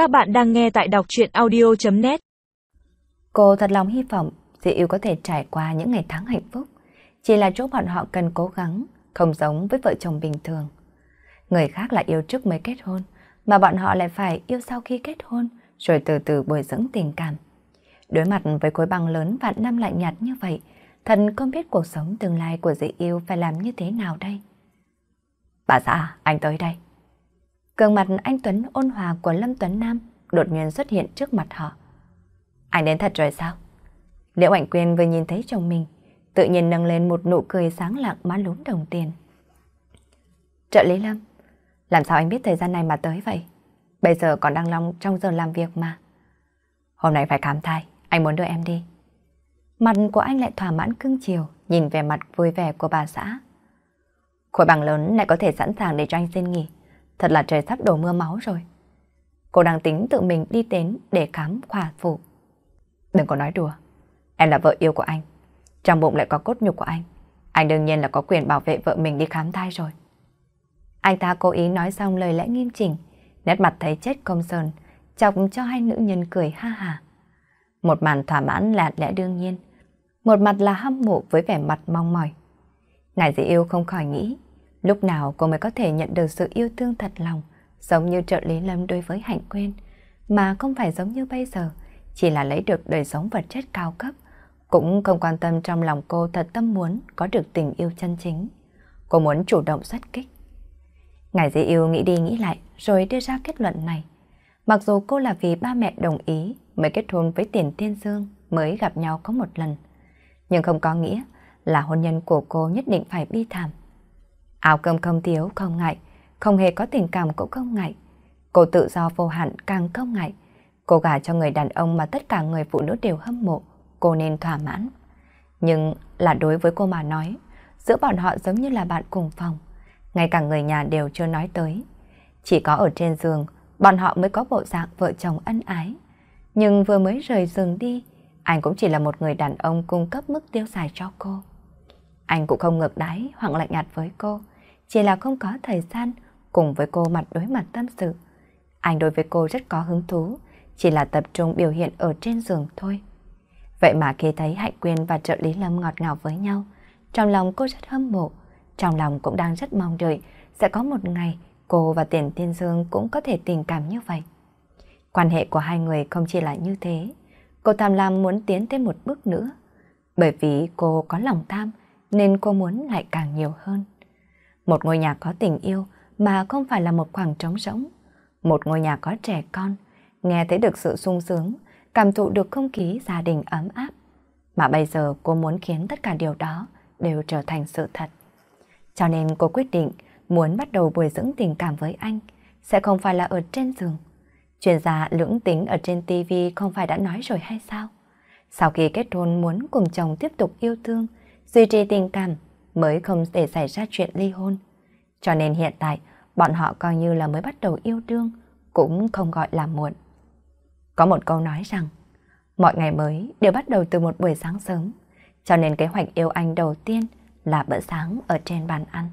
Các bạn đang nghe tại đọc chuyện audio.net Cô thật lòng hy vọng dì yêu có thể trải qua những ngày tháng hạnh phúc. Chỉ là chỗ bọn họ cần cố gắng, không giống với vợ chồng bình thường. Người khác là yêu trước mới kết hôn, mà bọn họ lại phải yêu sau khi kết hôn, rồi từ từ bồi dưỡng tình cảm. Đối mặt với khối băng lớn vạn năm lạnh nhạt như vậy, thần không biết cuộc sống tương lai của dì yêu phải làm như thế nào đây. Bà xã, anh tới đây. Cường mặt anh Tuấn ôn hòa của Lâm Tuấn Nam đột nhiên xuất hiện trước mặt họ. Anh đến thật rồi sao? Liễu Ảnh Quyên vừa nhìn thấy chồng mình, tự nhiên nâng lên một nụ cười sáng lặng má lúm đồng tiền. Trợ lý Lâm, làm sao anh biết thời gian này mà tới vậy? Bây giờ còn đang long trong giờ làm việc mà. Hôm nay phải khám thai, anh muốn đưa em đi. Mặt của anh lại thỏa mãn cưng chiều, nhìn về mặt vui vẻ của bà xã. Khối bằng lớn lại có thể sẵn sàng để cho anh xin nghỉ. Thật là trời sắp đổ mưa máu rồi. Cô đang tính tự mình đi đến để khám khoa phụ. Đừng có nói đùa. Em là vợ yêu của anh. Trong bụng lại có cốt nhục của anh. Anh đương nhiên là có quyền bảo vệ vợ mình đi khám thai rồi. Anh ta cố ý nói xong lời lẽ nghiêm chỉnh. Nét mặt thấy chết công sơn. Chọc cho hai nữ nhân cười ha hà. Một màn thỏa mãn là lẽ đương nhiên. Một mặt là hâm mộ với vẻ mặt mong mỏi. Ngài dị yêu không khỏi nghĩ Lúc nào cô mới có thể nhận được sự yêu thương thật lòng, giống như trợ lý lâm đối với hạnh quên, mà không phải giống như bây giờ, chỉ là lấy được đời sống vật chất cao cấp, cũng không quan tâm trong lòng cô thật tâm muốn có được tình yêu chân chính. Cô muốn chủ động xuất kích. Ngài dĩ yêu nghĩ đi nghĩ lại rồi đưa ra kết luận này. Mặc dù cô là vì ba mẹ đồng ý mới kết hôn với tiền tiên dương mới gặp nhau có một lần, nhưng không có nghĩa là hôn nhân của cô nhất định phải bi thảm. Áo cơm không thiếu không ngại, không hề có tình cảm cũng không ngại. Cô tự do vô hạn càng không ngại. Cô gả cho người đàn ông mà tất cả người phụ nữ đều hâm mộ, cô nên thỏa mãn. Nhưng là đối với cô mà nói, giữa bọn họ giống như là bạn cùng phòng. Ngay cả người nhà đều chưa nói tới. Chỉ có ở trên giường, bọn họ mới có bộ dạng vợ chồng ân ái. Nhưng vừa mới rời giường đi, anh cũng chỉ là một người đàn ông cung cấp mức tiêu xài cho cô. Anh cũng không ngược đáy hoặc lạnh nhạt với cô chỉ là không có thời gian cùng với cô mặt đối mặt tâm sự. Anh đối với cô rất có hứng thú, chỉ là tập trung biểu hiện ở trên giường thôi. Vậy mà khi thấy Hạnh Quyên và trợ lý Lâm ngọt ngào với nhau, trong lòng cô rất hâm mộ, trong lòng cũng đang rất mong đợi sẽ có một ngày cô và Tiền Tiên Dương cũng có thể tình cảm như vậy. Quan hệ của hai người không chỉ là như thế, cô tham lam muốn tiến thêm một bước nữa, bởi vì cô có lòng tham nên cô muốn lại càng nhiều hơn. Một ngôi nhà có tình yêu mà không phải là một khoảng trống rỗng. Một ngôi nhà có trẻ con, nghe thấy được sự sung sướng, cảm thụ được không khí gia đình ấm áp. Mà bây giờ cô muốn khiến tất cả điều đó đều trở thành sự thật. Cho nên cô quyết định muốn bắt đầu bồi dưỡng tình cảm với anh, sẽ không phải là ở trên giường. Chuyên gia lưỡng tính ở trên TV không phải đã nói rồi hay sao? Sau khi kết hôn muốn cùng chồng tiếp tục yêu thương, duy trì tình cảm, mới không để xảy ra chuyện ly hôn. Cho nên hiện tại, bọn họ coi như là mới bắt đầu yêu đương, cũng không gọi là muộn. Có một câu nói rằng, mọi ngày mới đều bắt đầu từ một buổi sáng sớm, cho nên kế hoạch yêu anh đầu tiên là bữa sáng ở trên bàn ăn.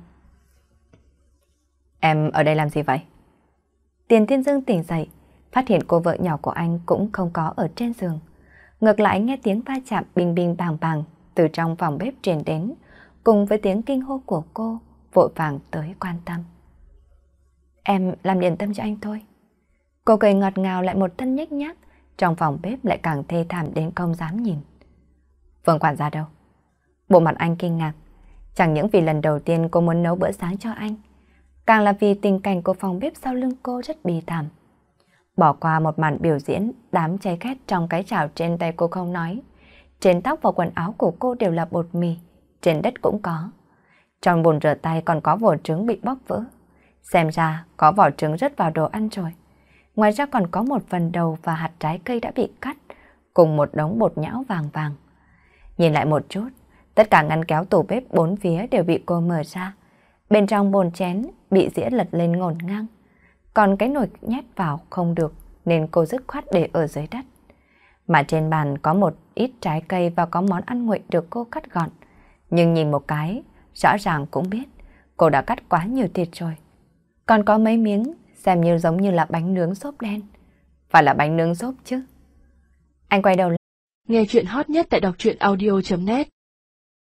Em ở đây làm gì vậy? Tiền Thiên Dương tỉnh dậy, phát hiện cô vợ nhỏ của anh cũng không có ở trên giường. Ngược lại nghe tiếng va chạm bình bình bàng bàng từ trong phòng bếp truyền đến, cùng với tiếng kinh hô của cô, vội vàng tới quan tâm. Em làm điện tâm cho anh thôi. Cô cười ngọt ngào lại một thân nhếch nhác, trong phòng bếp lại càng thê thảm đến không dám nhìn. Vương quản gia đâu? Bộ mặt anh kinh ngạc, chẳng những vì lần đầu tiên cô muốn nấu bữa sáng cho anh, càng là vì tình cảnh của phòng bếp sau lưng cô rất bi thảm. Bỏ qua một màn biểu diễn đám cháy khét trong cái chảo trên tay cô không nói, trên tóc và quần áo của cô đều là bột mì, trên đất cũng có. Trong bồn rửa tay còn có vỏ trứng bị bóp vỡ. Xem ra có vỏ trứng rớt vào đồ ăn rồi. Ngoài ra còn có một phần đầu và hạt trái cây đã bị cắt, cùng một đống bột nhão vàng vàng. Nhìn lại một chút, tất cả ngăn kéo tủ bếp bốn phía đều bị cô mở ra. Bên trong bồn chén bị dĩa lật lên ngổn ngang. Còn cái nồi nhét vào không được nên cô dứt khoát để ở dưới đất. Mà trên bàn có một ít trái cây và có món ăn nguội được cô cắt gọn. Nhưng nhìn một cái, rõ ràng cũng biết cô đã cắt quá nhiều thịt rồi. Còn có mấy miếng xem như giống như là bánh nướng xốp đen. phải là bánh nướng xốp chứ. Anh quay đầu lại. Nghe chuyện hot nhất tại đọc truyện audio.net